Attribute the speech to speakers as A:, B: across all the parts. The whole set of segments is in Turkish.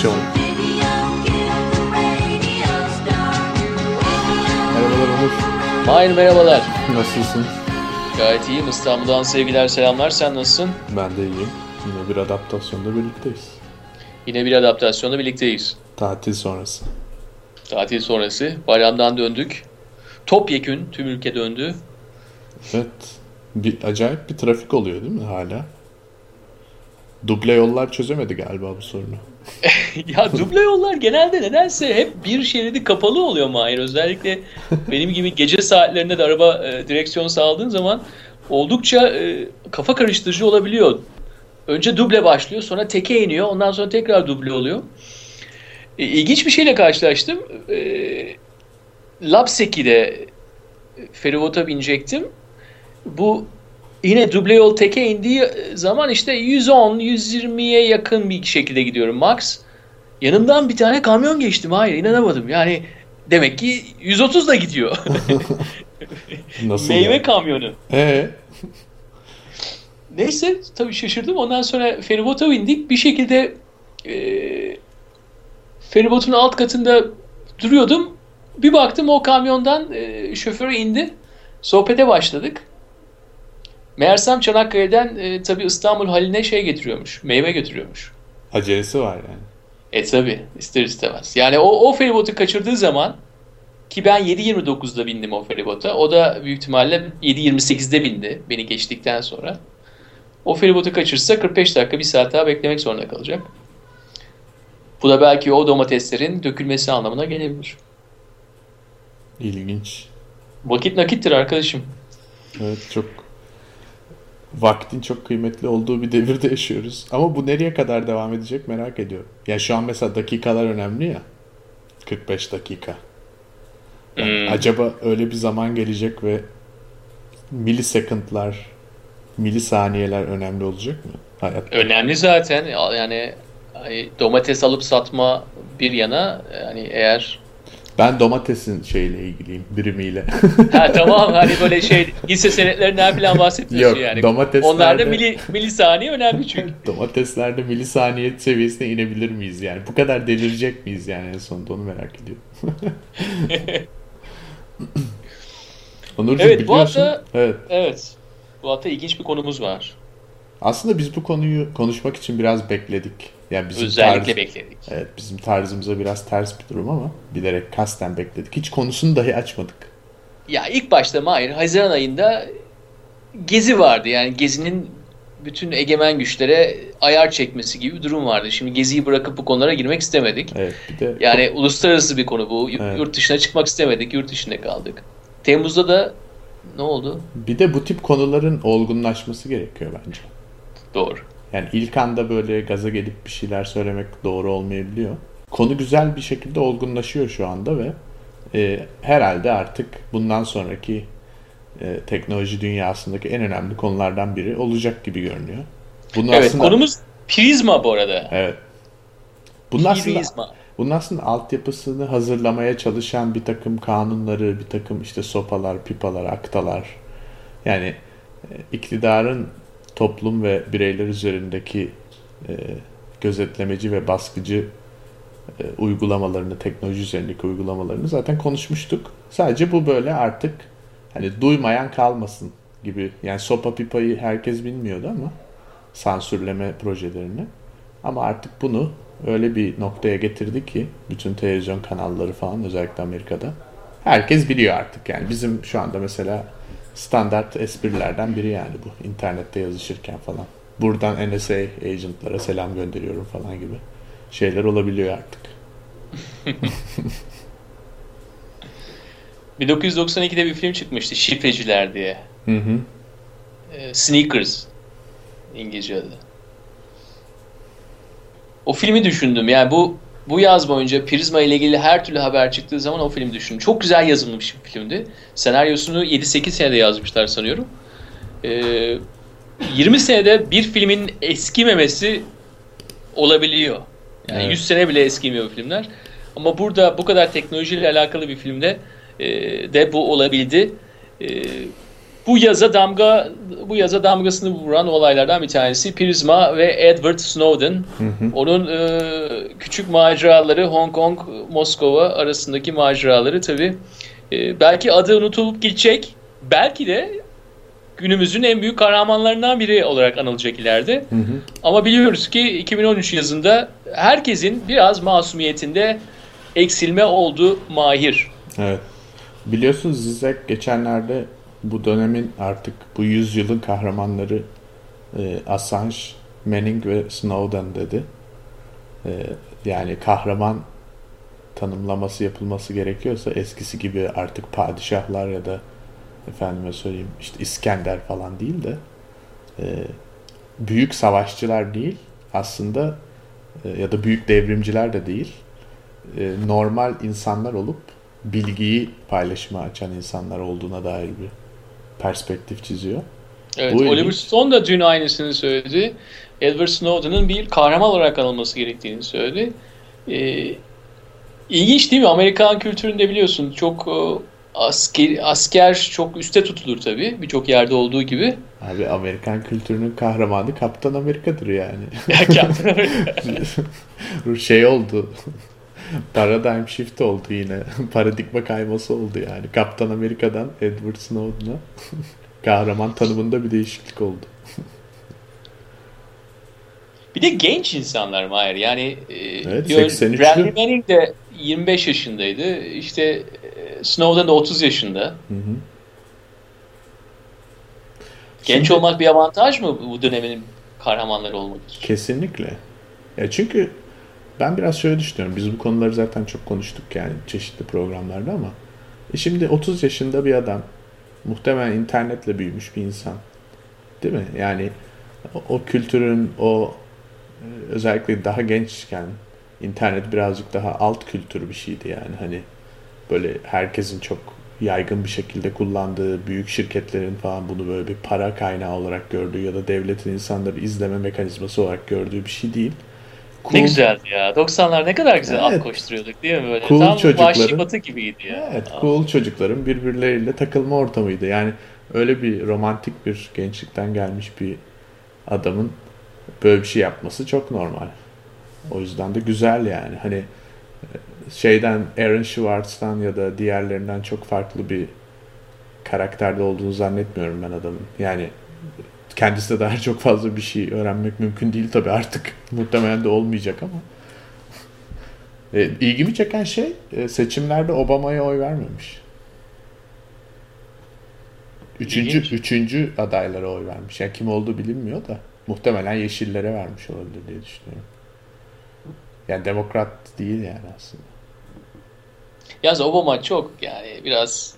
A: Adaptasyon Merhabalar Onur.
B: Mahir merhabalar.
A: Nasılsın?
B: Gayet iyiyim. İstanbul'dan sevgiler selamlar. Sen nasılsın?
A: Ben de iyiyim. Yine bir adaptasyonda birlikteyiz.
B: Yine bir adaptasyonda birlikteyiz.
A: Tatil sonrası.
B: Tatil sonrası. Bayramdan döndük. Topyekün tüm ülke döndü.
A: Evet. Bir, acayip bir trafik oluyor değil mi hala? Duble yollar çözemedi galiba bu sorunu.
B: ya duble yollar genelde nedense hep bir şeridi kapalı oluyor Mahir. Özellikle benim gibi gece saatlerinde de araba e, direksiyon sağladığın zaman oldukça e, kafa karıştırıcı olabiliyor. Önce duble başlıyor sonra teke iniyor ondan sonra tekrar duble oluyor. E, ilginç bir şeyle karşılaştım. E, Lapseki'de feribota binecektim. Bu yine duble yol teke indiği zaman işte 110-120'ye yakın bir şekilde gidiyorum max. Yanımdan bir tane kamyon geçti. Hayır inanamadım. Yani demek ki 130 da gidiyor.
A: Nasıl
B: Meyve
A: yani?
B: kamyonu.
A: Ee,
B: Neyse tabii şaşırdım. Ondan sonra feribota bindik. Bir şekilde e, feribotun alt katında duruyordum. Bir baktım o kamyondan e, şoförü indi. Sohbete başladık. Meğersem Çanakkale'den e, tabii İstanbul haline şey getiriyormuş. Meyve götürüyormuş.
A: acelesi var yani.
B: E tabi ister istemez. Yani o, o feribotu kaçırdığı zaman ki ben 7.29'da bindim o feribota. O da büyük ihtimalle 7.28'de bindi beni geçtikten sonra. O feribotu kaçırsa 45 dakika bir saat daha beklemek zorunda kalacak. Bu da belki o domateslerin dökülmesi anlamına gelebilir.
A: İlginç.
B: Vakit nakittir arkadaşım.
A: Evet çok vaktin çok kıymetli olduğu bir devirde yaşıyoruz. Ama bu nereye kadar devam edecek merak ediyorum. Ya şu an mesela dakikalar önemli ya. 45 dakika. Yani
B: Hmm.
A: Acaba öyle bir zaman gelecek ve milisekundlar, milisaniyeler önemli olacak mı? Hayat.
B: Önemli zaten yani hani domates alıp satma bir yana yani eğer
A: Ben domatesin şeyle ilgiliyim, birimiyle.
B: Ha tamam hani böyle şey hisse senetlerinden falan bahsetmiyorsun
A: Yok,
B: yani.
A: domateslerde-
B: Onlarda mili, milisaniye önemli çünkü.
A: Domateslerde milisaniye seviyesine inebilir miyiz yani? Bu kadar delirecek miyiz yani en sonunda onu merak ediyorum. Onurcuğum
B: Evet, bu
A: biliyorsun.
B: hafta-
A: Evet.
B: Evet. Bu hafta ilginç bir konumuz var.
A: Aslında biz bu konuyu konuşmak için biraz bekledik. Yani bizim
B: Özellikle
A: tarz-
B: bekledik.
A: Evet, bizim tarzımıza biraz ters bir durum ama bilerek kasten bekledik. Hiç konusunu dahi açmadık.
B: Ya ilk başta Mahir Haziran ayında Gezi vardı. Yani Gezi'nin bütün egemen güçlere ayar çekmesi gibi bir durum vardı. Şimdi Gezi'yi bırakıp bu konulara girmek istemedik.
A: Evet, bir de
B: Yani uluslararası bir konu bu.
A: Evet.
B: Yurt dışına çıkmak istemedik. Yurt dışında kaldık. Temmuz'da da ne oldu?
A: bir de bu tip konuların olgunlaşması gerekiyor bence.
B: Doğru.
A: Yani ilk anda böyle gaza gelip bir şeyler söylemek doğru olmayabiliyor. Konu güzel bir şekilde olgunlaşıyor şu anda ve e, herhalde artık bundan sonraki e, teknoloji dünyasındaki en önemli konulardan biri olacak gibi görünüyor. Bunun
B: Evet
A: aslında,
B: konumuz prizma bu arada.
A: Evet. Bunun aslında,
B: Prizma.
A: bunun aslında altyapısını hazırlamaya çalışan bir takım kanunları, bir takım işte sopalar, pipalar, aktalar. Yani e, iktidarın toplum ve bireyler üzerindeki e, gözetlemeci ve baskıcı e, uygulamalarını, teknoloji üzerindeki uygulamalarını zaten konuşmuştuk. Sadece bu böyle artık hani duymayan kalmasın gibi. Yani sopa pipayı herkes bilmiyordu ama sansürleme projelerini. Ama artık bunu öyle bir noktaya getirdi ki bütün televizyon kanalları falan özellikle Amerika'da herkes biliyor artık yani bizim şu anda mesela standart esprilerden biri yani bu internette yazışırken falan. Buradan NSA agentlara selam gönderiyorum falan gibi şeyler olabiliyor artık.
B: 1992'de bir film çıkmıştı Şifreciler diye.
A: Hı hı.
B: Ee, Sneakers İngilizce adı. O filmi düşündüm. Yani bu bu yaz boyunca Prizma ile ilgili her türlü haber çıktığı zaman o filmi düşündüm. Çok güzel yazılmış bir filmdi. Senaryosunu 7-8 senede yazmışlar sanıyorum. Ee, 20 senede bir filmin eskimemesi olabiliyor. Yani
A: Evet.
B: 100 sene bile eskimiyor filmler. Ama burada bu kadar teknolojiyle alakalı bir filmde e, de bu olabildi. E, bu yaza damga bu yaza damgasını vuran olaylardan bir tanesi Prisma ve Edward Snowden. Hı hı. Onun e, küçük maceraları Hong Kong, Moskova arasındaki maceraları tabii e, belki adı unutulup gidecek. Belki de günümüzün en büyük kahramanlarından biri olarak anılacak ileride. Hı hı. Ama biliyoruz ki 2013 yazında herkesin biraz masumiyetinde eksilme oldu mahir.
A: Evet. Biliyorsunuz Zizek geçenlerde bu dönemin artık bu yüzyılın kahramanları e, Assange, Manning ve Snowden dedi. E, yani kahraman tanımlaması yapılması gerekiyorsa eskisi gibi artık padişahlar ya da efendime söyleyeyim işte İskender falan değil de e, büyük savaşçılar değil aslında e, ya da büyük devrimciler de değil e, normal insanlar olup bilgiyi paylaşıma açan insanlar olduğuna dair bir perspektif çiziyor.
B: Evet, Bu Oliver ilginç. Stone da dün aynısını söyledi. Edward Snowden'ın bir kahraman olarak anılması gerektiğini söyledi. Ee, ilginç değil mi? Amerikan kültüründe biliyorsun çok e, asker, asker çok üste tutulur tabii. Birçok yerde olduğu gibi.
A: Abi Amerikan kültürünün kahramanı Kaptan Amerika'dır yani.
B: Kaptan Amerika.
A: şey oldu. Paradigm shift oldu yine. Paradigma kayması oldu yani. Kaptan Amerika'dan Edward Snowden'a kahraman tanımında bir değişiklik oldu.
B: bir de genç insanlar Mahir. Yani
A: e, evet, diyor, 83'lü. Randy
B: Manning de 25 yaşındaydı. İşte e, Snowden de 30 yaşında. Hı hı. Genç Şimdi, olmak bir avantaj mı bu dönemin kahramanları olmak için?
A: Kesinlikle. Ya çünkü ben biraz şöyle düşünüyorum. Biz bu konuları zaten çok konuştuk yani çeşitli programlarda ama e şimdi 30 yaşında bir adam muhtemelen internetle büyümüş bir insan. Değil mi? Yani o, o kültürün o e, özellikle daha gençken internet birazcık daha alt kültür bir şeydi yani hani böyle herkesin çok yaygın bir şekilde kullandığı büyük şirketlerin falan bunu böyle bir para kaynağı olarak gördüğü ya da devletin insanları izleme mekanizması olarak gördüğü bir şey değil.
B: Cool. Ne güzeldi ya. 90'lar ne kadar güzel evet. at koşturuyorduk değil mi böyle?
A: Cool
B: Tam
A: çocukların,
B: batı gibiydi ya.
A: Evet, cool çocukların birbirleriyle takılma ortamıydı. Yani öyle bir romantik bir gençlikten gelmiş bir adamın böyle bir şey yapması çok normal. O yüzden de güzel yani. Hani e, şeyden Aaron Schwartz'tan ya da diğerlerinden çok farklı bir karakterde olduğunu zannetmiyorum ben adamın. Yani kendisi de daha çok fazla bir şey öğrenmek mümkün değil tabii artık. Muhtemelen de olmayacak ama. E, ilgimi çeken şey e, seçimlerde Obama'ya oy vermemiş. Üçüncü, üçüncü adaylara oy vermiş. Yani kim olduğu bilinmiyor da muhtemelen yeşillere vermiş olabilir diye düşünüyorum. Yani demokrat değil yani aslında.
B: Yalnız Obama çok yani biraz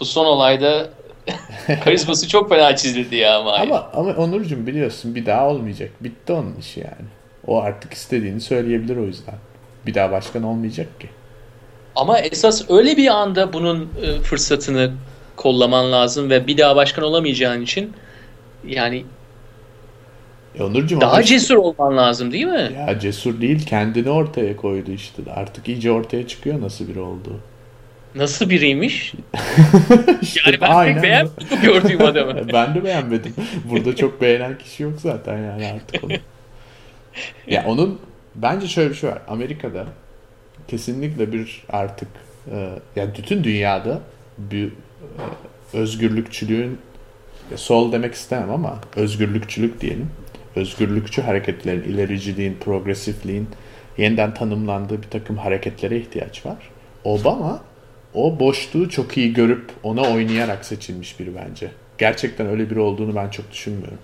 B: bu son olayda Karizması çok fena çizildi ya ama.
A: Ama, ama Onurcuğum biliyorsun bir daha olmayacak. Bitti onun işi yani. O artık istediğini söyleyebilir o yüzden. Bir daha başkan olmayacak ki.
B: Ama esas öyle bir anda bunun e, fırsatını kollaman lazım ve bir daha başkan olamayacağın için yani
A: e Onurcuğum,
B: daha işte, cesur olman lazım değil mi?
A: Ya cesur değil kendini ortaya koydu işte. Artık iyice ortaya çıkıyor nasıl biri olduğu.
B: Nasıl biriymiş? yani ben Aynen. pek beğenmedim gördüğüm adamı.
A: ben de beğenmedim. Burada çok beğenen kişi yok zaten yani artık onu. ya onun bence şöyle bir şey var. Amerika'da kesinlikle bir artık e, yani bütün dünyada bir e, özgürlükçülüğün sol demek istemem ama özgürlükçülük diyelim. Özgürlükçü hareketlerin, ilericiliğin, progresifliğin yeniden tanımlandığı bir takım hareketlere ihtiyaç var. Obama o boşluğu çok iyi görüp ona oynayarak seçilmiş biri bence. Gerçekten öyle biri olduğunu ben çok düşünmüyorum.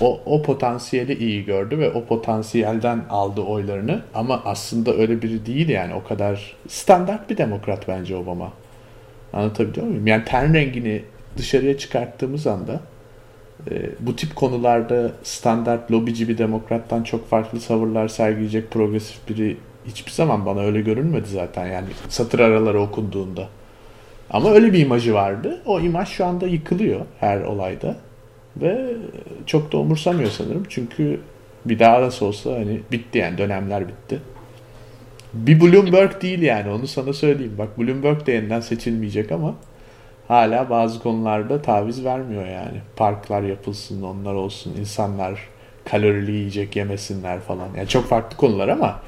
A: O, o potansiyeli iyi gördü ve o potansiyelden aldı oylarını ama aslında öyle biri değil yani o kadar standart bir demokrat bence Obama. Anlatabiliyor muyum? Yani ten rengini dışarıya çıkarttığımız anda e, bu tip konularda standart lobici bir demokrattan çok farklı tavırlar sergileyecek progresif biri hiçbir zaman bana öyle görünmedi zaten yani satır araları okunduğunda. Ama öyle bir imajı vardı. O imaj şu anda yıkılıyor her olayda. Ve çok da umursamıyor sanırım. Çünkü bir daha nasıl olsa hani bitti yani dönemler bitti. Bir Bloomberg değil yani onu sana söyleyeyim. Bak Bloomberg de yeniden seçilmeyecek ama hala bazı konularda taviz vermiyor yani. Parklar yapılsın, onlar olsun, insanlar kalorili yiyecek yemesinler falan. Yani çok farklı konular ama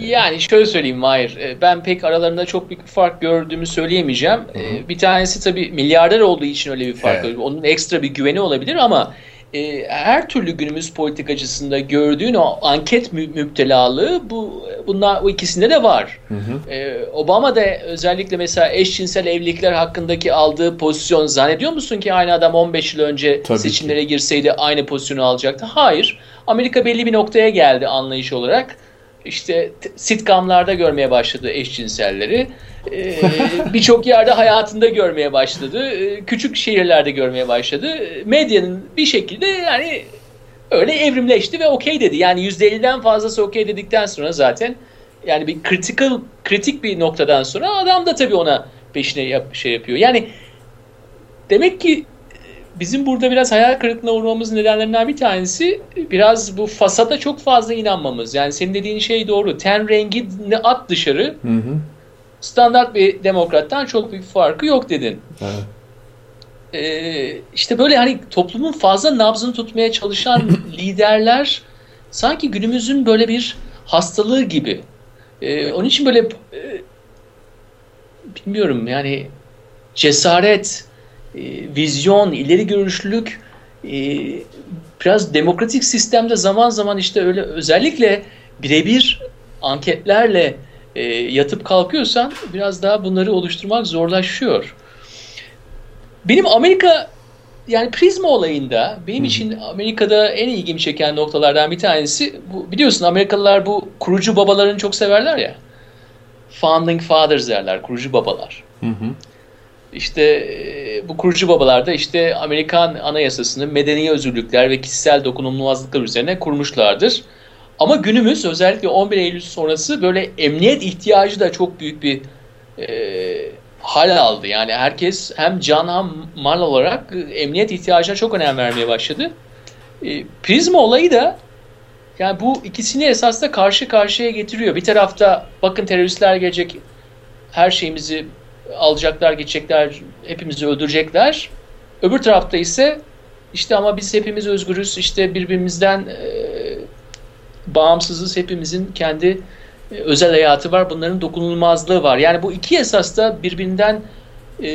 B: yani şöyle söyleyeyim Mahir, e, ben pek aralarında çok büyük bir fark gördüğümü söyleyemeyeceğim. Hı hı. E, bir tanesi tabii milyarder olduğu için öyle bir fark evet. Onun ekstra bir güveni olabilir ama e, her türlü günümüz politikacısında gördüğün o anket mü müptelalığı bu bunlar bu ikisinde de var. Hı hı. E, Obama da özellikle mesela eşcinsel evlilikler hakkındaki aldığı pozisyon zannediyor musun ki aynı adam 15 yıl önce Tabii seçimlere ki. girseydi aynı pozisyonu alacaktı? Hayır. Amerika belli bir noktaya geldi anlayış olarak işte sitcomlarda görmeye başladı eşcinselleri. Ee, Birçok yerde hayatında görmeye başladı. Ee, küçük şehirlerde görmeye başladı. Medyanın bir şekilde yani öyle evrimleşti ve okey dedi. Yani %50'den fazlası okey dedikten sonra zaten yani bir critical, kritik bir noktadan sonra adam da tabii ona peşine yap, şey yapıyor. Yani demek ki bizim burada biraz hayal kırıklığına uğramamızın nedenlerinden bir tanesi biraz bu fasada çok fazla inanmamız. Yani senin dediğin şey doğru. Ten rengini at dışarı. Hı hı. Standart bir demokrattan çok büyük farkı yok dedin. Evet. Ee, işte böyle hani toplumun fazla nabzını tutmaya çalışan liderler sanki günümüzün böyle bir hastalığı gibi. Ee, onun için böyle e, bilmiyorum yani cesaret, vizyon, ileri görüşlülük e, biraz demokratik sistemde zaman zaman işte öyle özellikle birebir anketlerle e, yatıp kalkıyorsan biraz daha bunları oluşturmak zorlaşıyor. Benim Amerika yani Prizma olayında benim için Amerika'da en ilgimi çeken noktalardan bir tanesi bu biliyorsun Amerikalılar bu kurucu babalarını çok severler ya. Founding Fathers derler, kurucu babalar. Hı hı. İşte bu kurucu babalar da işte Amerikan Anayasasını medeni özgürlükler ve kişisel dokunulmazlıklar üzerine kurmuşlardır. Ama günümüz özellikle 11 Eylül sonrası böyle emniyet ihtiyacı da çok büyük bir e, hal aldı. Yani herkes hem can hem mal olarak emniyet ihtiyacına çok önem vermeye başladı. E, Prizma olayı da yani bu ikisini esasında karşı karşıya getiriyor. Bir tarafta bakın teröristler gelecek her şeyimizi alacaklar, geçecekler, hepimizi öldürecekler. Öbür tarafta ise işte ama biz hepimiz özgürüz, işte birbirimizden e, bağımsızız, hepimizin kendi e, özel hayatı var, bunların dokunulmazlığı var. Yani bu iki esas da birbirinden e,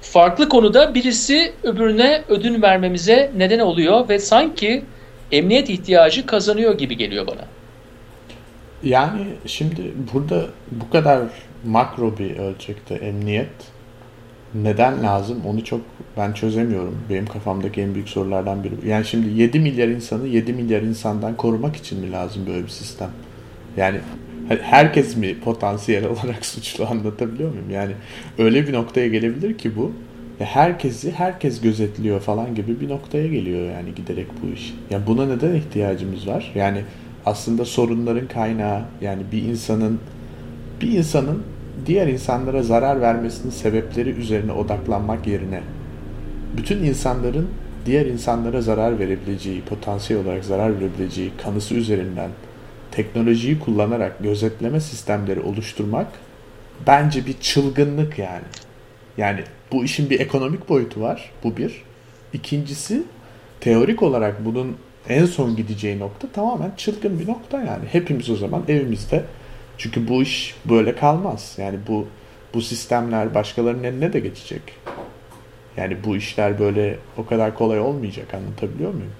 B: farklı konuda birisi öbürüne ödün vermemize neden oluyor ve sanki emniyet ihtiyacı kazanıyor gibi geliyor bana.
A: Yani şimdi burada bu kadar makro bir ölçekte emniyet neden lazım onu çok ben çözemiyorum. Benim kafamdaki en büyük sorulardan biri. Yani şimdi 7 milyar insanı 7 milyar insandan korumak için mi lazım böyle bir sistem? Yani herkes mi potansiyel olarak suçlu anlatabiliyor muyum? Yani öyle bir noktaya gelebilir ki bu. Herkesi herkes gözetliyor falan gibi bir noktaya geliyor yani giderek bu iş. Yani buna neden ihtiyacımız var? Yani aslında sorunların kaynağı yani bir insanın bir insanın diğer insanlara zarar vermesinin sebepleri üzerine odaklanmak yerine bütün insanların diğer insanlara zarar verebileceği, potansiyel olarak zarar verebileceği kanısı üzerinden teknolojiyi kullanarak gözetleme sistemleri oluşturmak bence bir çılgınlık yani. Yani bu işin bir ekonomik boyutu var. Bu bir. İkincisi teorik olarak bunun en son gideceği nokta tamamen çılgın bir nokta yani. Hepimiz o zaman evimizde çünkü bu iş böyle kalmaz. Yani bu bu sistemler başkalarının eline de geçecek. Yani bu işler böyle o kadar kolay olmayacak anlatabiliyor muyum?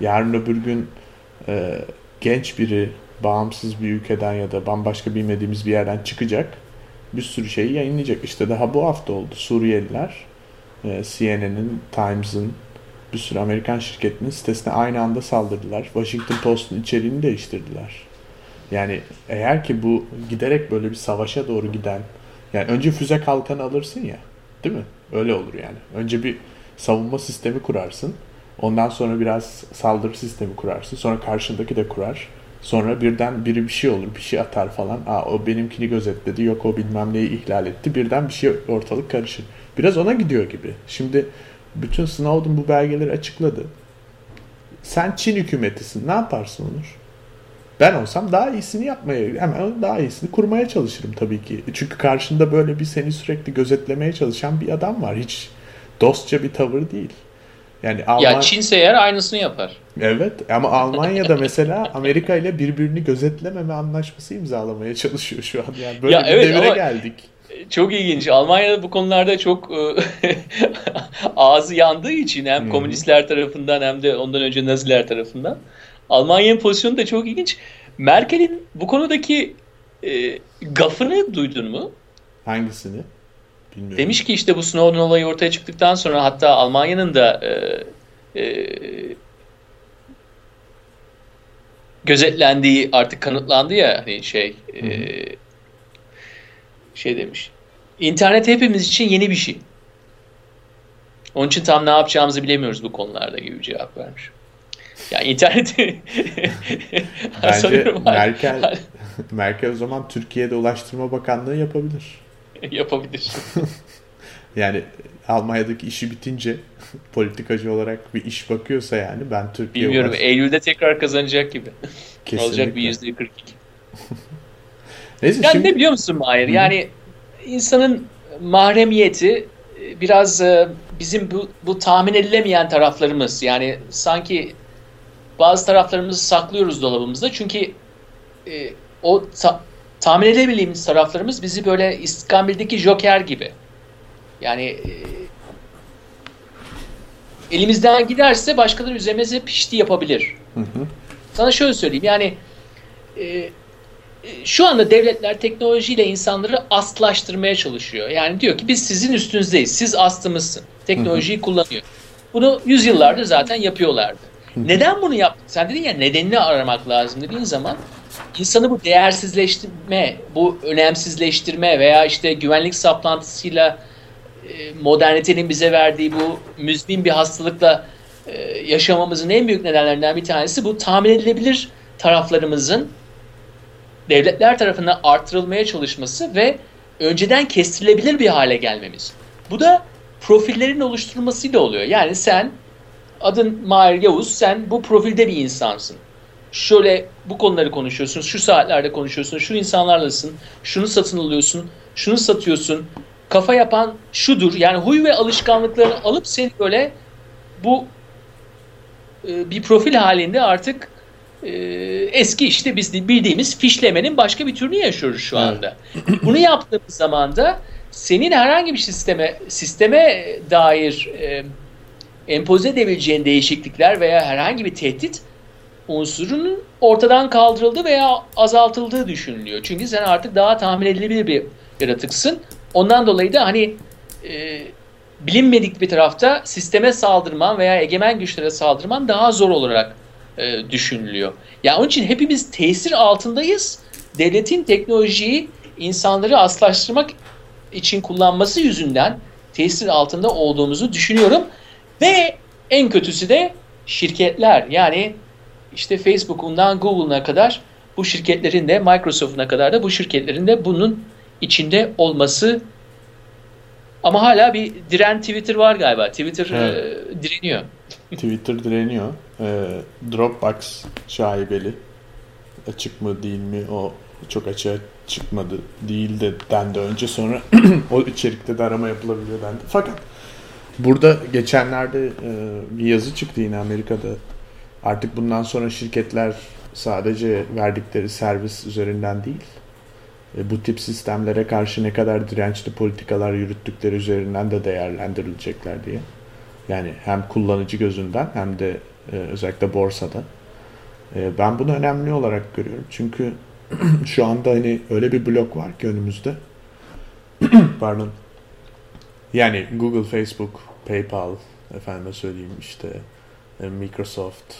A: Yarın öbür gün e, genç biri bağımsız bir ülkeden ya da bambaşka bilmediğimiz bir yerden çıkacak. Bir sürü şeyi yayınlayacak. İşte daha bu hafta oldu. Suriyeliler e, CNN'in, Times'ın bir sürü Amerikan şirketinin sitesine aynı anda saldırdılar. Washington Post'un içeriğini değiştirdiler. Yani eğer ki bu giderek böyle bir savaşa doğru giden yani önce füze kalkanı alırsın ya değil mi? Öyle olur yani. Önce bir savunma sistemi kurarsın. Ondan sonra biraz saldırı sistemi kurarsın. Sonra karşındaki de kurar. Sonra birden biri bir şey olur, bir şey atar falan. Aa o benimkini gözetledi, yok o bilmem neyi ihlal etti. Birden bir şey ortalık karışır. Biraz ona gidiyor gibi. Şimdi bütün Snowden bu belgeleri açıkladı. Sen Çin hükümetisin. Ne yaparsın Onur? Ben olsam daha iyisini yapmaya, hemen daha iyisini kurmaya çalışırım tabii ki. Çünkü karşında böyle bir seni sürekli gözetlemeye çalışan bir adam var. Hiç dostça bir tavır değil.
B: Yani Alman... Ya Çinse eğer aynısını yapar.
A: Evet ama Almanya'da mesela Amerika ile birbirini gözetlememe anlaşması imzalamaya çalışıyor şu an. Yani böyle ya bir evet, devire geldik.
B: Çok ilginç. Almanya'da bu konularda çok e, ağzı yandığı için hem hmm. komünistler tarafından hem de ondan önce Naziler tarafından. Almanya'nın pozisyonu da çok ilginç. Merkel'in bu konudaki e, gafını duydun mu?
A: Hangisini?
B: Bilmiyorum. Demiş ki işte bu Snowden olayı ortaya çıktıktan sonra hatta Almanya'nın da e, e, gözetlendiği artık kanıtlandı ya hani şey e, şey demiş. İnternet hepimiz için yeni bir şey. Onun için tam ne yapacağımızı bilemiyoruz bu konularda gibi bir cevap vermiş. Yani interneti
A: Bence Merkel Merkel o zaman Türkiye'de Ulaştırma Bakanlığı yapabilir.
B: yapabilir.
A: yani Almanya'daki işi bitince politikacı olarak bir iş bakıyorsa yani ben Türkiye
B: Bilmiyorum olarak... Eylül'de tekrar kazanacak gibi. Kesinlikle. Olacak bir yüzde 42. Neyse, yani şimdi... ne biliyor musun Mahir? Yani insanın mahremiyeti e, biraz e, bizim bu, bu tahmin edilemeyen taraflarımız. Yani sanki bazı taraflarımızı saklıyoruz dolabımızda. Çünkü e, o ta, tahmin edebildiğimiz taraflarımız bizi böyle İstikambil'deki Joker gibi. Yani e, elimizden giderse başkaları üzerimize pişti yapabilir. Hı hı. Sana şöyle söyleyeyim yani e, şu anda devletler teknolojiyle insanları astlaştırmaya çalışıyor. Yani diyor ki biz sizin üstünüzdeyiz. Siz astımızsın. Teknolojiyi hı hı. kullanıyor. Bunu yüzyıllardır zaten yapıyorlardı. Hı hı. Neden bunu yaptık? Sen dedin ya nedenini aramak lazım dediğin zaman insanı bu değersizleştirme, bu önemsizleştirme veya işte güvenlik saplantısıyla e, modernitenin bize verdiği bu müzmin bir hastalıkla e, yaşamamızın en büyük nedenlerinden bir tanesi bu tahmin edilebilir taraflarımızın devletler tarafından arttırılmaya çalışması ve önceden kestirilebilir bir hale gelmemiz. Bu da profillerin oluşturulmasıyla oluyor. Yani sen adın Mahir Yavuz, sen bu profilde bir insansın. Şöyle bu konuları konuşuyorsun, şu saatlerde konuşuyorsun, şu insanlarlasın, şunu satın alıyorsun, şunu satıyorsun. Kafa yapan şudur. Yani huy ve alışkanlıklarını alıp seni böyle bu e, bir profil halinde artık e, eski işte biz bildiğimiz fişlemenin başka bir türünü yaşıyoruz şu anda. Evet. Bunu yaptığımız zaman da senin herhangi bir sisteme sisteme dair e, empoze edebileceğin değişiklikler veya herhangi bir tehdit unsurunun ortadan kaldırıldığı veya azaltıldığı düşünülüyor. Çünkü sen artık daha tahmin edilebilir bir yaratıksın. Ondan dolayı da hani e, bilinmedik bir tarafta sisteme saldırman veya egemen güçlere saldırman daha zor olarak e, düşünülüyor. Yani onun için hepimiz tesir altındayız. Devletin teknolojiyi insanları aslaştırmak için kullanması yüzünden tesir altında olduğumuzu düşünüyorum. Ve en kötüsü de şirketler yani işte Facebook'undan Google'una kadar bu şirketlerin de Microsoft'una kadar da bu şirketlerin de bunun içinde olması ama hala bir diren Twitter var galiba. Twitter evet. e, direniyor.
A: Twitter direniyor. E, Dropbox şaibeli. Açık mı değil mi o çok açığa çıkmadı. Değil de dendi önce sonra o içerikte de arama yapılabiliyor dendi. Fakat burada geçenlerde e, bir yazı çıktı yine Amerika'da. Artık bundan sonra şirketler sadece verdikleri servis üzerinden değil e, bu tip sistemlere karşı ne kadar dirençli politikalar yürüttükleri üzerinden de değerlendirilecekler diye. Yani hem kullanıcı gözünden hem de e, özellikle borsada. E, ben bunu önemli olarak görüyorum. Çünkü şu anda hani öyle bir blok var ki önümüzde. Pardon. Yani Google, Facebook, PayPal, efendime söyleyeyim işte Microsoft.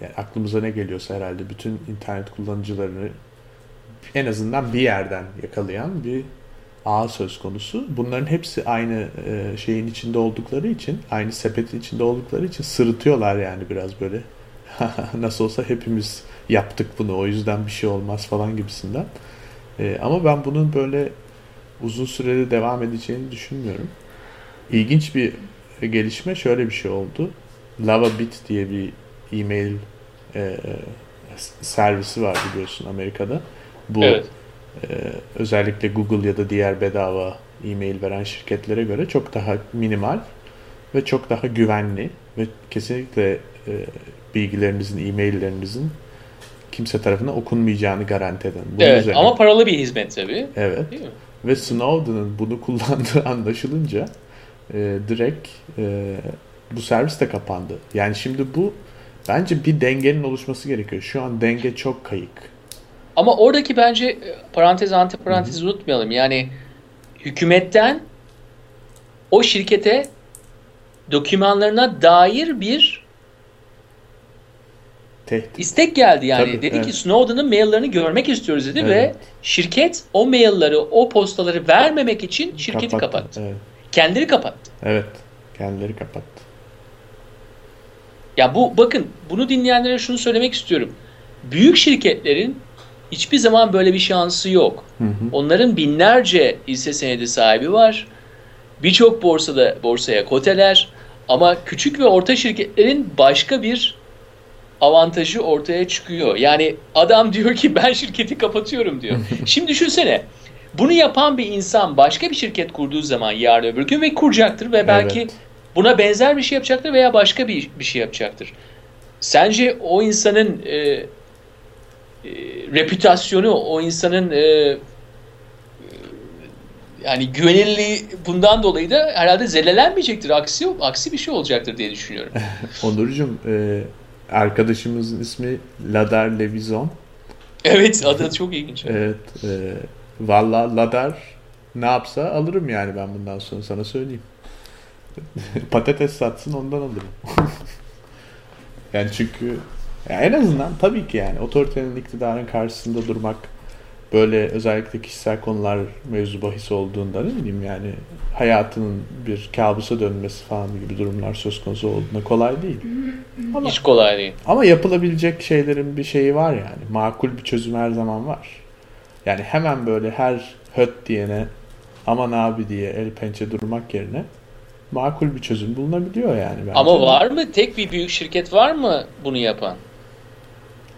A: Yani aklımıza ne geliyorsa herhalde bütün internet kullanıcılarını en azından bir yerden yakalayan bir ağ söz konusu. Bunların hepsi aynı e, şeyin içinde oldukları için, aynı sepetin içinde oldukları için sırıtıyorlar yani biraz böyle. Nasıl olsa hepimiz yaptık bunu o yüzden bir şey olmaz falan gibisinden. E, ama ben bunun böyle uzun süreli devam edeceğini düşünmüyorum. İlginç bir gelişme şöyle bir şey oldu. LavaBit diye bir e-mail e, servisi var biliyorsun Amerika'da. Bu
B: Evet.
A: E, özellikle Google ya da diğer bedava e-mail veren şirketlere göre çok daha minimal ve çok daha güvenli ve kesinlikle e, bilgilerinizin, e-maillerinizin kimse tarafından okunmayacağını garanti eden. Bunun
B: Evet
A: üzerine-
B: ama paralı bir hizmet tabii.
A: Evet.
B: Değil mi?
A: Ve Snowden'ın bunu kullandığı anlaşılınca e, direkt e, bu servis de kapandı. Yani şimdi bu bence bir dengenin oluşması gerekiyor. Şu an denge çok kayık.
B: Ama oradaki bence e, parantez antiparantez unutmayalım. Yani hükümetten o şirkete dokümanlarına dair bir
A: Tehdit.
B: istek geldi yani.
A: Tabii,
B: dedi
A: evet.
B: ki Snowden'ın maillerini görmek istiyoruz dedi ve
A: Evet.
B: şirket o mailleri, o postaları vermemek için şirketi kapattı.
A: Evet.
B: Kendileri kapattı.
A: evet. Kendileri kapattı.
B: Ya bu bakın bunu dinleyenlere şunu söylemek istiyorum. Büyük şirketlerin hiçbir zaman böyle bir şansı yok.
A: Hı hı.
B: Onların binlerce hisse senedi sahibi var. Birçok borsada borsaya koteler ama küçük ve orta şirketlerin başka bir avantajı ortaya çıkıyor. Yani adam diyor ki ben şirketi kapatıyorum diyor. Şimdi düşünsene. Bunu yapan bir insan başka bir şirket kurduğu zaman yarın öbür gün ve kuracaktır ve belki
A: Evet.
B: buna benzer bir şey yapacaktır veya başka bir, bir şey yapacaktır. Sence o insanın e, e, reputasyonu, o insanın e, yani güvenilirliği bundan dolayı da herhalde zelelenmeyecektir. Aksi aksi bir şey olacaktır diye düşünüyorum.
A: Onurcuğum e, arkadaşımızın ismi Ladar Levizon.
B: evet, adı çok ilginç.
A: Evet. E, Valla Ladar ne yapsa alırım yani ben bundan sonra sana söyleyeyim. Patates satsın ondan alırım. yani çünkü ya en azından tabii ki yani otoritenin iktidarın karşısında durmak böyle özellikle kişisel konular mevzu bahis olduğunda ne bileyim yani hayatının bir kabusa dönmesi falan gibi durumlar söz konusu olduğunda kolay değil. Ama,
B: Hiç kolay değil.
A: ama yapılabilecek şeylerin bir şeyi var yani. Makul bir çözüm her zaman var. Yani hemen böyle her höt diyene aman abi diye el pençe durmak yerine makul bir çözüm bulunabiliyor yani. bence.
B: Ama var mı? Tek bir büyük şirket var mı bunu yapan?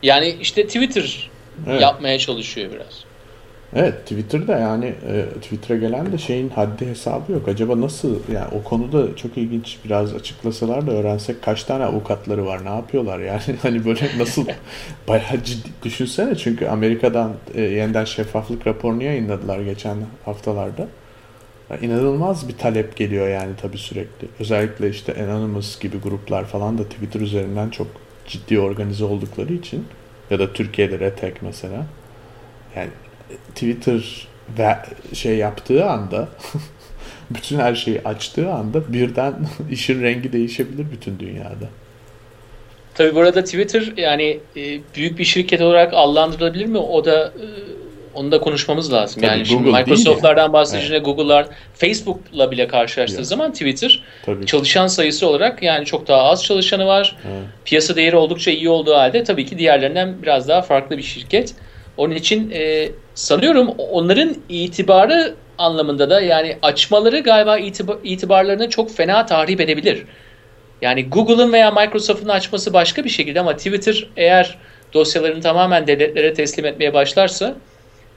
B: Yani işte Twitter
A: Evet.
B: yapmaya çalışıyor biraz.
A: Evet Twitter'da yani e, Twitter'a gelen de şeyin haddi hesabı yok. Acaba nasıl yani o konuda çok ilginç biraz açıklasalar da öğrensek kaç tane avukatları var ne yapıyorlar yani hani böyle nasıl bayağı ciddi düşünsene çünkü Amerika'dan e, yeniden şeffaflık raporunu yayınladılar geçen haftalarda. Ya inanılmaz bir talep geliyor yani tabii sürekli. Özellikle işte Anonymous gibi gruplar falan da Twitter üzerinden çok ciddi organize oldukları için ya da Türkiye'de Retek mesela. Yani Twitter ve şey yaptığı anda bütün her şeyi açtığı anda birden işin rengi değişebilir bütün dünyada.
B: Tabii burada Twitter yani e, büyük bir şirket olarak adlandırılabilir mi? O da e, onu da konuşmamız lazım.
A: Tabii
B: yani şimdi
A: Google değil
B: Microsoft'lardan bahsedince Google'lar Facebook'la bile karşılaştığı
A: Ya.
B: zaman Twitter
A: Tabii.
B: çalışan sayısı olarak yani çok daha az çalışanı var.
A: Evet.
B: Piyasa değeri oldukça iyi olduğu halde tabii ki diğerlerinden biraz daha farklı bir şirket. Onun için e, sanıyorum onların itibarı anlamında da yani açmaları galiba itiba- itibarlarını çok fena tahrip edebilir. Yani Google'ın veya Microsoft'un açması başka bir şekilde ama Twitter eğer dosyalarını tamamen devletlere teslim etmeye başlarsa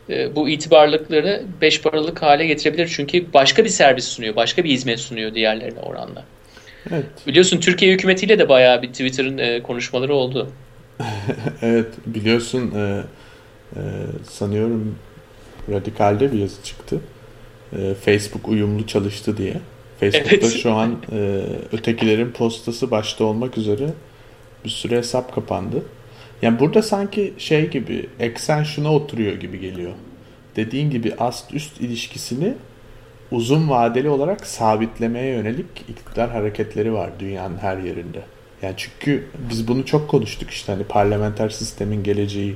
B: bu itibarlıklarını beş paralık hale getirebilir. Çünkü başka bir servis sunuyor, başka bir hizmet sunuyor diğerlerine oranla.
A: Evet.
B: Biliyorsun Türkiye hükümetiyle de bayağı bir Twitter'ın e, konuşmaları oldu.
A: Evet biliyorsun e, e, sanıyorum Radikal'de bir yazı çıktı. E, Facebook uyumlu çalıştı diye. Facebook'ta
B: Evet.
A: şu an e, ötekilerin postası başta olmak üzere bir süre hesap kapandı. Yani burada sanki şey gibi eksen şuna oturuyor gibi geliyor. Dediğin gibi ast üst ilişkisini uzun vadeli olarak sabitlemeye yönelik iktidar hareketleri var dünyanın her yerinde. Yani çünkü biz bunu çok konuştuk işte hani parlamenter sistemin geleceği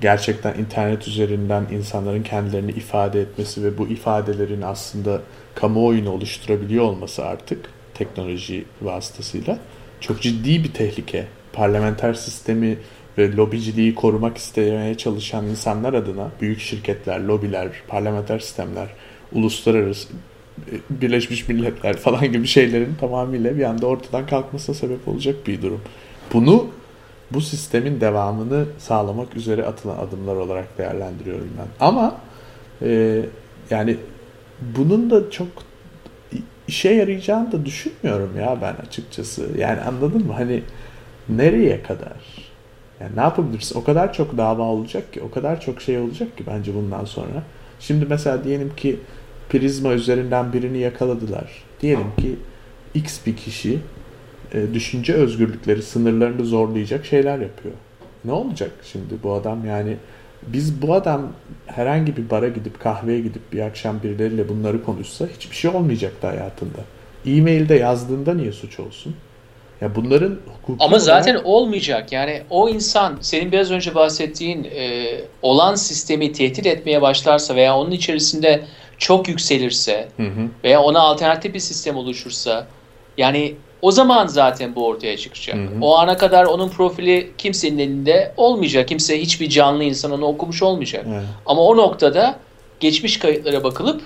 A: gerçekten internet üzerinden insanların kendilerini ifade etmesi ve bu ifadelerin aslında kamuoyunu oluşturabiliyor olması artık teknoloji vasıtasıyla çok ciddi bir tehlike. Parlamenter sistemi ve lobiciliği korumak istemeye çalışan insanlar adına büyük şirketler, lobiler, parlamenter sistemler, uluslararası e, Birleşmiş Milletler falan gibi şeylerin tamamıyla bir anda ortadan kalkmasına sebep olacak bir durum. Bunu bu sistemin devamını sağlamak üzere atılan adımlar olarak değerlendiriyorum ben. Ama e, yani bunun da çok işe yarayacağını da düşünmüyorum ya ben açıkçası. Yani anladın mı? Hani nereye kadar? Yani ne yapabilirsin? O kadar çok dava olacak ki, o kadar çok şey olacak ki bence bundan sonra. Şimdi mesela diyelim ki prizma üzerinden birini yakaladılar. Diyelim ki X bir kişi e, düşünce özgürlükleri sınırlarını zorlayacak şeyler yapıyor. Ne olacak şimdi bu adam yani biz bu adam herhangi bir bara gidip kahveye gidip bir akşam birileriyle bunları konuşsa hiçbir şey olmayacaktı hayatında. E-mailde yazdığında niye suç olsun? Ya bunların
B: hukuki Ama zaten olarak... olmayacak. Yani o insan senin biraz önce bahsettiğin e, olan sistemi tehdit etmeye başlarsa veya onun içerisinde çok yükselirse hı hı. veya ona alternatif bir sistem oluşursa yani o zaman zaten bu ortaya çıkacak. Hı hı. O ana kadar onun profili kimsenin elinde olmayacak. Kimse hiçbir canlı insan onu okumuş olmayacak. Hı. Ama o noktada geçmiş kayıtlara bakılıp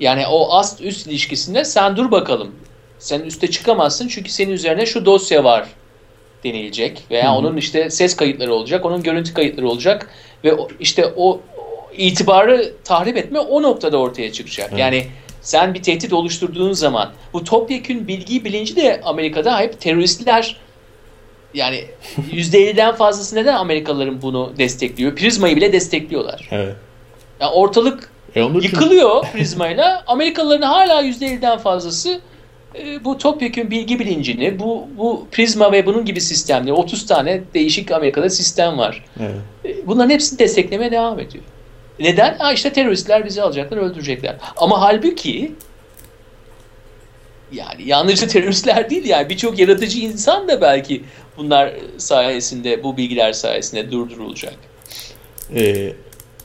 B: yani o ast üst ilişkisinde sen dur bakalım. Sen üste çıkamazsın çünkü senin üzerine şu dosya var denilecek veya hı hı. onun işte ses kayıtları olacak, onun görüntü kayıtları olacak ve işte o itibarı tahrip etme o noktada ortaya çıkacak. Hı. Yani sen bir tehdit oluşturduğun zaman bu topyekün bilgi bilinci de Amerika'da hep teröristler yani %50'den fazlası neden Amerikalıların bunu destekliyor? Prizma'yı bile destekliyorlar. Evet. Yani ortalık e yıkılıyor. Prizma'yla. Amerikalıların hala %50'den fazlası e, bu topyekün bilgi bilincini, bu, bu Prizma ve bunun gibi sistemleri, 30 tane değişik Amerika'da sistem var. Evet. E, bunların hepsini desteklemeye devam ediyor. Neden? Ha işte teröristler bizi alacaklar, öldürecekler. Ama halbuki yani yalnızca teröristler değil yani birçok yaratıcı insan da belki bunlar sayesinde, bu bilgiler sayesinde durdurulacak.
A: Ee,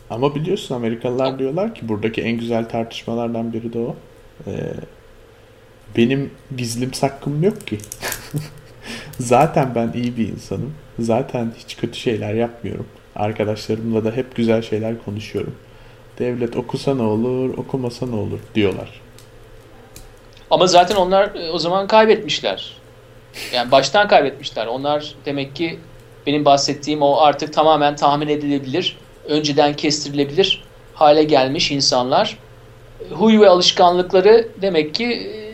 A: ama biliyorsun Amerikalılar diyorlar ki buradaki en güzel tartışmalardan biri de o. Ee, benim gizlim sakkım yok ki. Zaten ben iyi bir insanım. Zaten hiç kötü şeyler yapmıyorum. Arkadaşlarımla da hep güzel şeyler konuşuyorum. Devlet okusa ne olur, okumasa ne olur diyorlar.
B: Ama zaten onlar e, o zaman kaybetmişler. Yani baştan kaybetmişler. Onlar demek ki benim bahsettiğim o artık tamamen tahmin edilebilir, önceden kestirilebilir hale gelmiş insanlar. Huy ve alışkanlıkları demek ki e,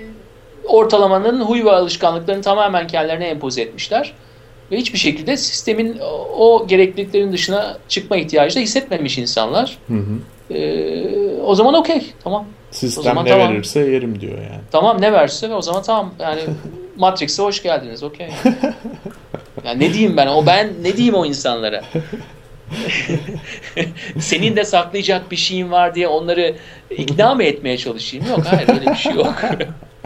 B: ortalamanın huy ve alışkanlıklarını tamamen kendilerine empoze etmişler ve hiçbir şekilde sistemin o gerekliliklerin dışına çıkma ihtiyacı da hissetmemiş insanlar. Hı hı. Ee, o zaman okey tamam.
A: Sistem
B: o zaman,
A: ne tamam. verirse yerim diyor yani.
B: Tamam ne verse o zaman tamam yani Matrix'e hoş geldiniz okey. yani ne diyeyim ben o ben ne diyeyim o insanlara? Senin de saklayacak bir şeyin var diye onları ikna mı etmeye çalışayım? Yok hayır öyle bir şey yok.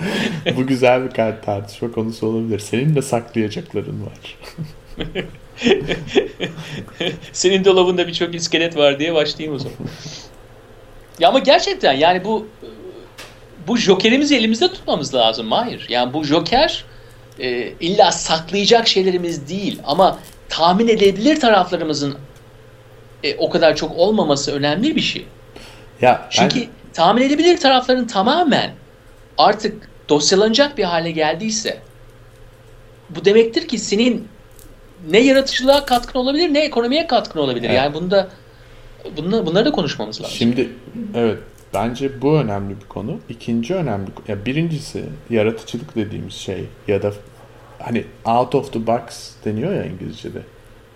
A: Bu güzel bir tartışma konusu olabilir. Senin de saklayacakların var.
B: Senin dolabında birçok iskelet var diye başlayayım o zaman. Ya ama gerçekten yani bu bu jokerimizi elimizde tutmamız lazım. Hayır. Yani bu joker e, illa saklayacak şeylerimiz değil ama tahmin edilebilir taraflarımızın e, o kadar çok olmaması önemli bir şey. Ya Çünkü ben... tahmin edebilir tarafların tamamen artık dosyalanacak bir hale geldiyse bu demektir ki senin ne yaratıcılığa katkın olabilir ne ekonomiye katkın olabilir. Evet. Yani bunda bunları, bunları da konuşmamız lazım.
A: Şimdi evet bence bu önemli bir konu. İkinci önemli ya birincisi yaratıcılık dediğimiz şey ya da hani out of the box deniyor ya İngilizce'de.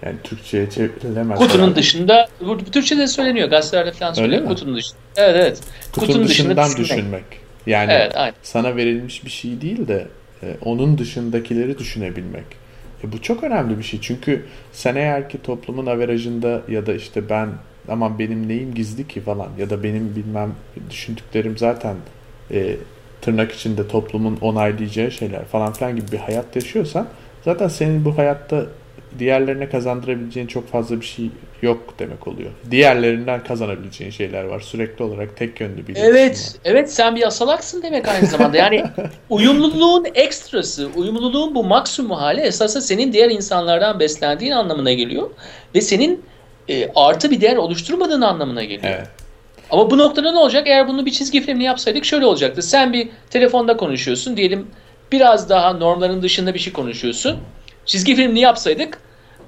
A: Yani Türkçe'ye çevrilemez.
B: Kutunun herhalde. dışında, bu Türkçe'de söyleniyor, gazetelerde falan söyleniyor. Kutunun dışında. Evet evet.
A: Kutunun, Kutunun dışından dışında düşünmek. Yani evet, aynen. sana verilmiş bir şey değil de e, onun dışındakileri düşünebilmek. E, bu çok önemli bir şey. Çünkü sen eğer ki toplumun averajında ya da işte ben aman benim neyim gizli ki falan ya da benim bilmem düşündüklerim zaten e, tırnak içinde toplumun onaylayacağı şeyler falan filan gibi bir hayat yaşıyorsan zaten senin bu hayatta diğerlerine kazandırabileceğin çok fazla bir şey yok demek oluyor. Diğerlerinden kazanabileceğin şeyler var. Sürekli olarak tek yönlü bir
B: Evet, var. evet sen bir asalaksın demek aynı zamanda. Yani uyumluluğun ekstrası, uyumluluğun bu maksimum hali esasında senin diğer insanlardan beslendiğin anlamına geliyor ve senin e, artı bir değer oluşturmadığın anlamına geliyor. Evet. Ama bu noktada ne olacak? Eğer bunu bir çizgi filmle yapsaydık şöyle olacaktı. Sen bir telefonda konuşuyorsun diyelim biraz daha normların dışında bir şey konuşuyorsun. Çizgi filmini yapsaydık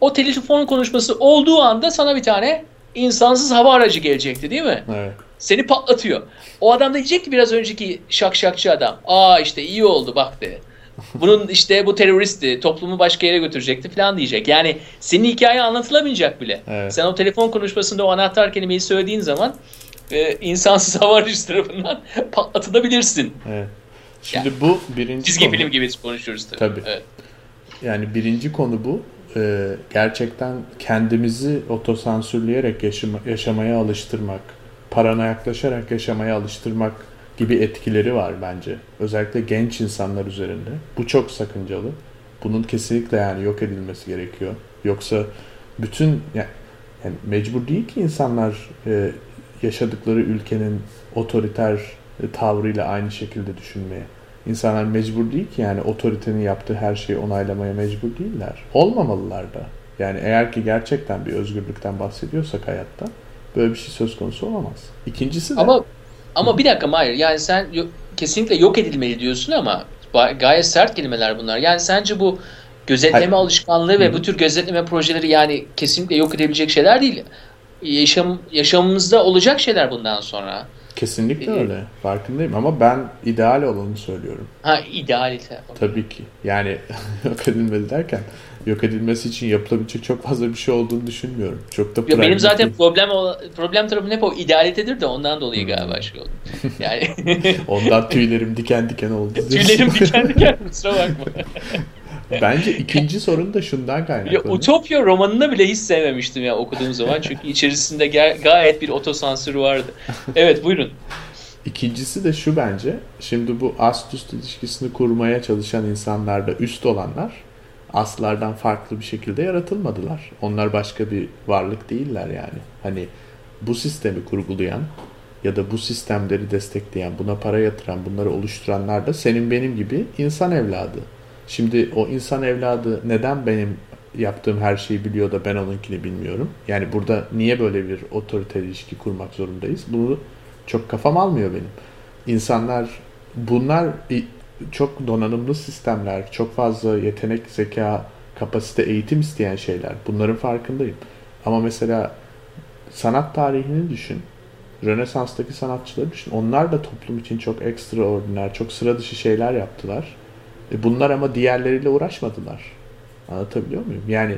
B: o telefon konuşması olduğu anda sana bir tane insansız hava aracı gelecekti değil mi?
A: Evet.
B: Seni patlatıyor. O adam da diyecek ki biraz önceki şakşakçı adam. Aa işte iyi oldu bak de. Bunun işte bu teröristti, toplumu başka yere götürecekti falan diyecek. Yani senin hikaye anlatılamayacak bile.
A: Evet.
B: Sen o telefon konuşmasında o anahtar kelimeyi söylediğin zaman e, insansız hava aracı tarafından patlatılabilirsin.
A: Evet. Şimdi bu birinci
B: Çizgi
A: konu.
B: film gibi konuşuyoruz tabii.
A: Tabii.
B: Evet.
A: Yani birinci konu bu. Ee, gerçekten kendimizi otosansürleyerek yaşama, yaşamaya alıştırmak, paranoyaklaşarak yaşamaya alıştırmak gibi etkileri var bence. Özellikle genç insanlar üzerinde. Bu çok sakıncalı. Bunun kesinlikle yani yok edilmesi gerekiyor. Yoksa bütün yani, yani mecbur değil ki insanlar e, yaşadıkları ülkenin otoriter e, tavrıyla aynı şekilde düşünmeye. İnsanlar mecbur değil ki yani otoritenin yaptığı her şeyi onaylamaya mecbur değiller. Olmamalılar da. Yani eğer ki gerçekten bir özgürlükten bahsediyorsak hayatta böyle bir şey söz konusu olamaz. İkincisi de
B: Ama ama bir dakika Mahir yani sen yo- kesinlikle yok edilmeli diyorsun ama gayet sert kelimeler bunlar. Yani sence bu gözetleme
A: Hayır.
B: alışkanlığı ve bu tür gözetleme projeleri yani kesinlikle yok edebilecek şeyler değil. Yaşam yaşamımızda olacak şeyler bundan sonra.
A: Kesinlikle
B: Ee,
A: öyle. Farkındayım ama ben ideal olanı söylüyorum.
B: Ha idealite.
A: Tabii ki. Yani yok edilmeli derken yok edilmesi için yapılabilecek çok fazla bir şey olduğunu düşünmüyorum. Çok da
B: Ya benim zaten problem problem tarafım hep o idealitedir de ondan dolayı galiba şey oldu. Yani
A: Ondan tüylerim diken diken oldu.
B: tüylerim diken diken kusura bakma.
A: Bence ikinci sorun da şundan
B: Ya,
A: kaynaklanıyor.
B: Utopya romanını bile hiç sevmemiştim ya okuduğum zaman çünkü içerisinde gayet bir otosansür vardı. Evet buyurun.
A: İkincisi de şu bence. Şimdi bu ast üst ilişkisini kurmaya çalışan insanlarda üst olanlar aslardan farklı bir şekilde yaratılmadılar. Onlar başka bir varlık değiller yani. Hani bu sistemi kurgulayan ya da bu sistemleri destekleyen, buna para yatıran, bunları oluşturanlar da senin benim gibi insan evladı. Şimdi o insan evladı neden benim yaptığım her şeyi biliyor da ben onunkini bilmiyorum? Yani burada niye böyle bir otoriter ilişki kurmak zorundayız? Bunu çok kafam almıyor benim. İnsanlar bunlar çok donanımlı sistemler, çok fazla yetenek, zeka, kapasite, eğitim isteyen şeyler. Bunların farkındayım. Ama mesela sanat tarihini düşün. Rönesans'taki sanatçıları düşün. Onlar da toplum için çok ekstraordiner, çok sıra dışı şeyler yaptılar. E bunlar ama diğerleriyle uğraşmadılar. Anlatabiliyor muyum? Yani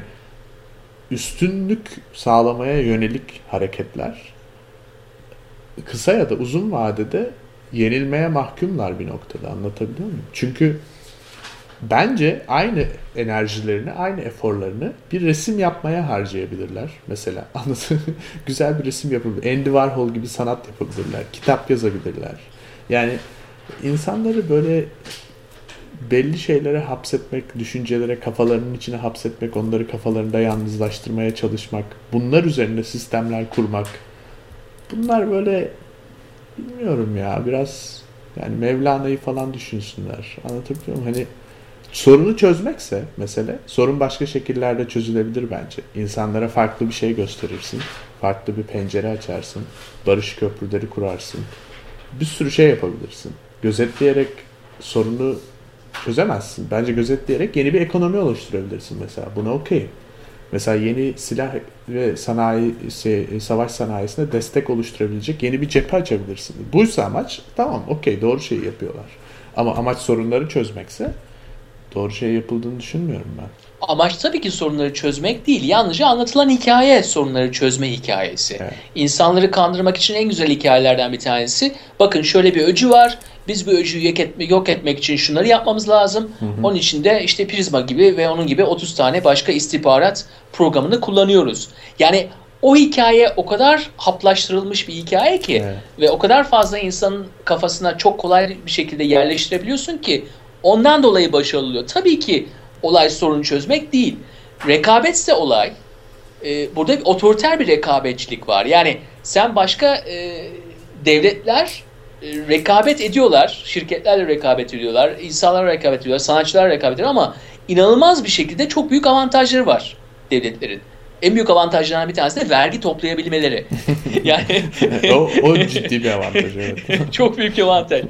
A: üstünlük sağlamaya yönelik hareketler kısa ya da uzun vadede yenilmeye mahkumlar bir noktada. Anlatabiliyor muyum? Çünkü bence aynı enerjilerini, aynı eforlarını bir resim yapmaya harcayabilirler. Mesela anlatın güzel bir resim yapabilir. Andy Warhol gibi sanat yapabilirler. Kitap yazabilirler. Yani insanları böyle belli şeylere hapsetmek, düşüncelere, kafalarının içine hapsetmek, onları kafalarında yalnızlaştırmaya çalışmak, bunlar üzerine sistemler kurmak. Bunlar böyle bilmiyorum ya biraz yani Mevlana'yı falan düşünsünler. Anlatabiliyor muyum? Hani sorunu çözmekse mesele sorun başka şekillerde çözülebilir bence. İnsanlara farklı bir şey gösterirsin. Farklı bir pencere açarsın. Barış köprüleri kurarsın. Bir sürü şey yapabilirsin. Gözetleyerek sorunu çözemezsin. Bence gözetleyerek yeni bir ekonomi oluşturabilirsin mesela. Buna okey. Mesela yeni silah ve sanayi se- savaş sanayisine destek oluşturabilecek yeni bir cephe açabilirsin. Buysa amaç tamam okey doğru şeyi yapıyorlar. Ama amaç sorunları çözmekse doğru şey yapıldığını düşünmüyorum ben.
B: Amaç tabii ki sorunları çözmek değil. Yalnızca anlatılan hikaye sorunları çözme hikayesi.
A: Evet.
B: İnsanları kandırmak için en güzel hikayelerden bir tanesi. Bakın şöyle bir öcü var. Biz bu öcüyü yok, etme, yok etmek için şunları yapmamız lazım. Onun için de işte Prizma gibi ve onun gibi 30 tane başka istihbarat programını kullanıyoruz. Yani o hikaye o kadar haplaştırılmış bir hikaye ki
A: Evet.
B: ve o kadar fazla insanın kafasına çok kolay bir şekilde yerleştirebiliyorsun ki ondan dolayı başarılı oluyor. Tabii ki olay sorunu çözmek değil. Rekabetse olay. Ee, burada bir otoriter bir rekabetçilik var. Yani sen başka e, devletler e, rekabet ediyorlar. Şirketlerle rekabet ediyorlar. insanlarla rekabet ediyorlar. Sanatçılarla rekabet ediyorlar ama inanılmaz bir şekilde çok büyük avantajları var devletlerin. En büyük avantajlarından bir tanesi de vergi toplayabilmeleri.
A: yani o, o ciddi bir avantaj evet.
B: çok büyük bir avantaj.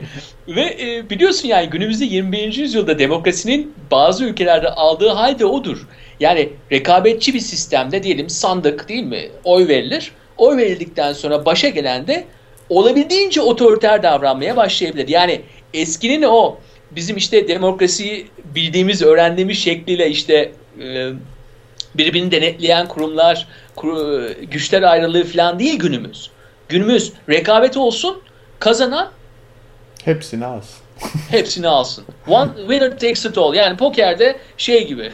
B: Ve e, biliyorsun yani günümüzde 21. yüzyılda demokrasinin bazı ülkelerde aldığı hal de odur. Yani rekabetçi bir sistemde diyelim sandık değil mi? Oy verilir. Oy verildikten sonra başa gelen de olabildiğince otoriter davranmaya başlayabilir. Yani eskinin o bizim işte demokrasiyi bildiğimiz, öğrendiğimiz şekliyle işte e, birbirini denetleyen kurumlar, kur, güçler ayrılığı falan değil günümüz. Günümüz rekabet olsun, kazanan
A: hepsini alsın.
B: hepsini alsın. One winner takes it all. Yani pokerde şey gibi.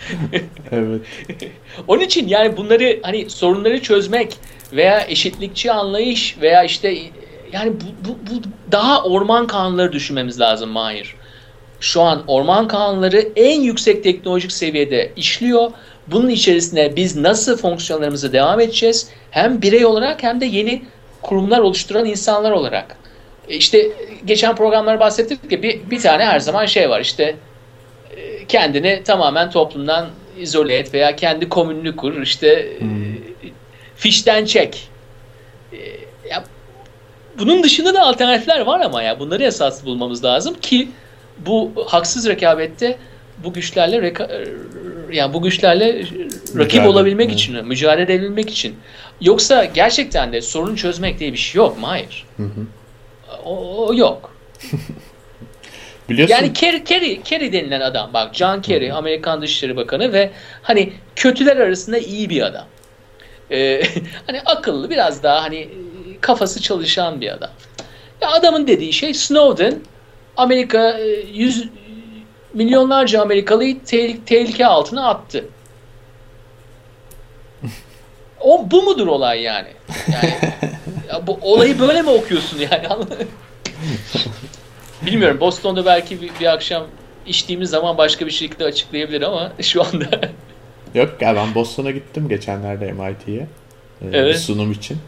A: evet.
B: Onun için yani bunları hani sorunları çözmek veya eşitlikçi anlayış veya işte yani bu, bu, bu daha orman kanunları düşünmemiz lazım Mahir. Şu an orman kanunları en yüksek teknolojik seviyede işliyor. Bunun içerisinde biz nasıl fonksiyonlarımızı devam edeceğiz? Hem birey olarak hem de yeni kurumlar oluşturan insanlar olarak. E, işte geçen programlarda bahsettik ki bir, bir tane her zaman şey var işte e, kendini tamamen toplumdan izole et veya kendi komününü kur işte hmm. fişten çek. Ya, bunun dışında da alternatifler var ama ya bunları esas bulmamız lazım ki bu haksız rekabette bu güçlerle reka, yani bu güçlerle mücadele, rakip olabilmek evet. için, mücadele edebilmek için. Yoksa gerçekten de sorun çözmek diye bir şey yok mu? Hayır. Hı hı. O, o yok. Biliyorsun. Yani Kerry, Kerry, Kerry denilen adam bak John Kerry Amerikan Dışişleri Bakanı ve hani kötüler arasında iyi bir adam. Ee, hani akıllı biraz daha hani kafası çalışan bir adam. Ya adamın dediği şey Snowden Amerika yüz milyonlarca Amerikalıyı te- tehlike altına attı. O bu mudur olay yani? Yani ya bu olayı böyle mi okuyorsun yani? Bilmiyorum. Boston'da belki bir, bir akşam içtiğimiz zaman başka bir şekilde açıklayabilir ama şu anda
A: Yok ya ben Boston'a gittim geçenlerde MIT'ye. Ee, evet. Bir sunum için.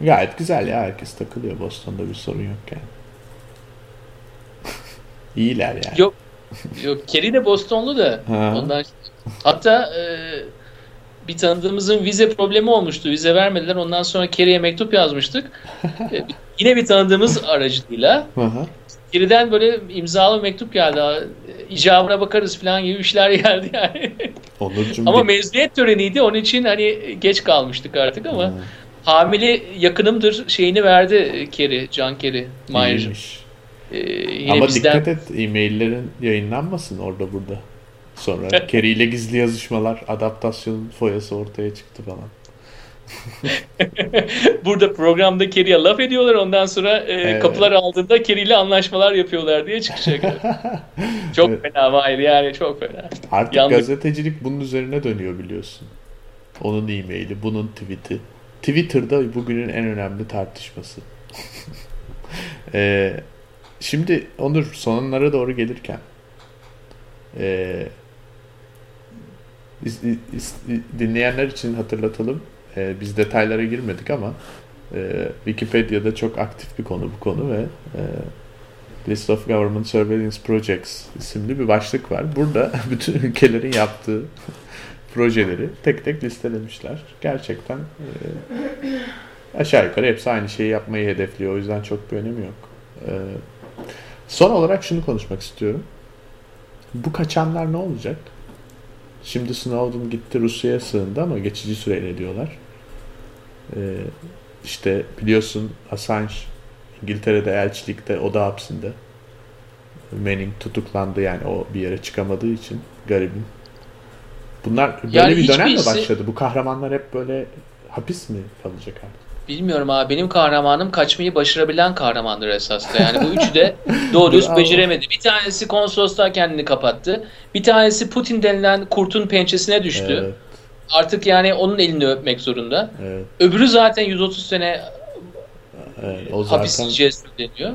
A: Gayet güzel ya herkes takılıyor Boston'da bir sorun yok yani. İyiler yani.
B: Yok. Yok Kerry de Bostonlu da. Ha. Ondan hatta e, bir tanıdığımızın vize problemi olmuştu. Vize vermediler. Ondan sonra Kerry'e mektup yazmıştık. e, yine bir tanıdığımız aracılığıyla. Kerry'den böyle imzalı mektup geldi. İcabına bakarız falan gibi bir şeyler geldi yani. Onurcuğum ama mezuniyet töreniydi. Onun için hani geç kalmıştık artık ama hmm. hamile yakınımdır şeyini verdi Kerry, Can Kerry, Mayer'cığım.
A: Ee, Ama bizden... dikkat et e-maillerin yayınlanmasın orada burada. Sonra Kerry ile gizli yazışmalar, adaptasyon foyası ortaya çıktı falan.
B: Burada programda Kerry'e laf ediyorlar ondan sonra e, evet. kapılar aldığında Kerry ile anlaşmalar yapıyorlar diye çıkacak. çok evet. fena hayır yani çok fena.
A: Artık Yandık. gazetecilik bunun üzerine dönüyor biliyorsun. Onun e-maili, bunun tweet'i. Twitter'da bugünün en önemli tartışması. ee, Şimdi Onur sonlara doğru gelirken e, dinleyenler için hatırlatalım. E, biz detaylara girmedik ama e, Wikipedia'da çok aktif bir konu bu konu ve e, List of Government Surveillance Projects isimli bir başlık var. Burada bütün ülkelerin yaptığı projeleri tek tek listelemişler. Gerçekten e, aşağı yukarı hepsi aynı şeyi yapmayı hedefliyor. O yüzden çok bir önemi yok. E, Son olarak şunu konuşmak istiyorum. Bu kaçanlar ne olacak? Şimdi Snowden gitti Rusya'ya sığındı ama geçici süreyle diyorlar. Ee, işte biliyorsun Assange İngiltere'de elçilikte o da hapsinde. Manning tutuklandı yani o bir yere çıkamadığı için garibim. Bunlar böyle yani bir dönem mi başladı? Bu kahramanlar hep böyle hapis mi kalacak artık?
B: Bilmiyorum abi benim kahramanım kaçmayı başarabilen kahramandır esasında. Yani bu üçü de doğru düz beceremedi. Bir tanesi konsolosluğa kendini kapattı. Bir tanesi Putin denilen kurtun pençesine düştü. Evet. Artık yani onun elini öpmek zorunda. Evet. Öbürü zaten 130 sene evet, o zaten... hapis cezası deniyor.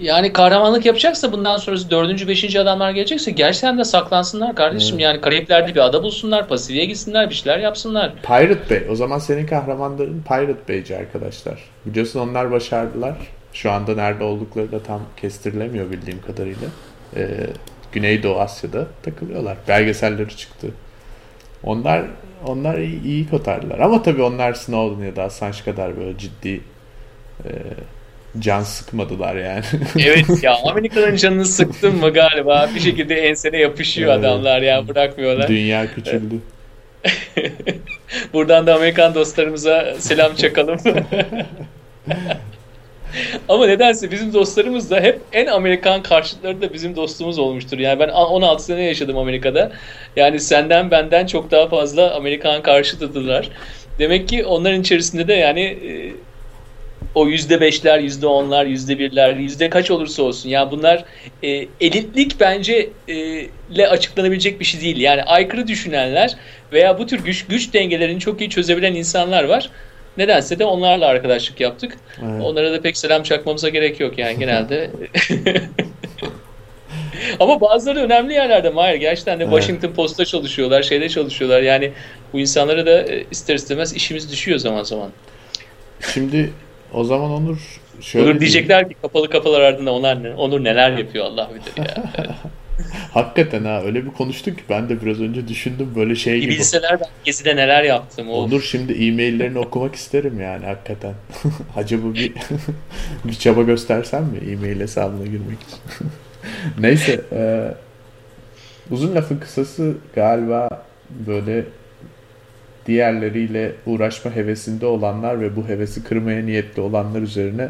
B: Yani kahramanlık yapacaksa bundan sonrası dördüncü, beşinci adamlar gelecekse gerçekten de saklansınlar kardeşim. Evet. Yani Karayipler'de bir ada bulsunlar, Pasifik'e gitsinler, bir şeyler yapsınlar.
A: Pirate Bay. O zaman senin kahramanların Pirate Bay'ci arkadaşlar. Biliyorsun onlar başardılar. Şu anda nerede oldukları da tam kestirilemiyor bildiğim kadarıyla. Ee, Güneydoğu Asya'da takılıyorlar. Belgeselleri çıktı. Onlar onlar iyi, iyi kotardılar. Ama tabii onlar Snowden ya da Assange kadar böyle ciddi e, can sıkmadılar yani.
B: evet ya Amerika'nın canını sıktın mı galiba bir şekilde ensene yapışıyor evet. adamlar ya bırakmıyorlar.
A: Dünya küçüldü.
B: Buradan da Amerikan dostlarımıza selam çakalım. Ama nedense bizim dostlarımız da hep en Amerikan karşıtları da bizim dostumuz olmuştur. Yani ben 16 sene yaşadım Amerika'da. Yani senden benden çok daha fazla Amerikan karşıtıdılar. Demek ki onların içerisinde de yani e, o yüzde beşler, yüzde onlar, yüzde birler, yüzde kaç olursa olsun. Yani bunlar e, elitlik bence e, ile açıklanabilecek bir şey değil. Yani aykırı düşünenler veya bu tür güç güç dengelerini çok iyi çözebilen insanlar var. Nedense de onlarla arkadaşlık yaptık. Evet. Onlara da pek selam çakmamıza gerek yok yani genelde. Ama bazıları önemli yerlerde Mahir. Gerçekten de evet. Washington Post'ta çalışıyorlar, şeyde çalışıyorlar. Yani bu insanlara da e, ister istemez işimiz düşüyor zaman zaman.
A: Şimdi o zaman Onur şöyle
B: Onur diyecekler ki kapalı kapılar ardında Onur, ne, Onur neler yapıyor Allah bilir ya.
A: Hakikaten ha öyle bir konuştuk ki ben de biraz önce düşündüm böyle şey
B: gibi. Bilseler ben gezide neler yaptım.
A: Onur şimdi e-maillerini okumak isterim yani hakikaten. Acaba bir bir çaba göstersem mi e-mail hesabına girmek için? Neyse e, uzun lafın kısası galiba böyle diğerleriyle uğraşma hevesinde olanlar ve bu hevesi kırmaya niyetli olanlar üzerine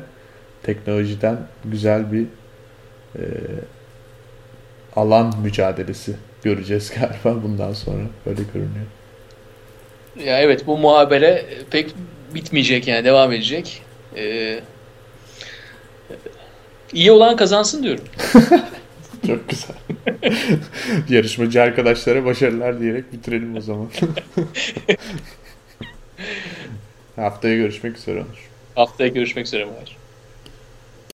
A: teknolojiden güzel bir e, alan mücadelesi göreceğiz galiba bundan sonra öyle görünüyor.
B: Ya evet bu muhabere pek bitmeyecek yani devam edecek. Ee, iyi olan kazansın diyorum.
A: Çok güzel. Yarışmacı arkadaşlara başarılar diyerek bitirelim o zaman. Haftaya görüşmek üzere Onur.
B: Haftaya görüşmek üzere Mahir.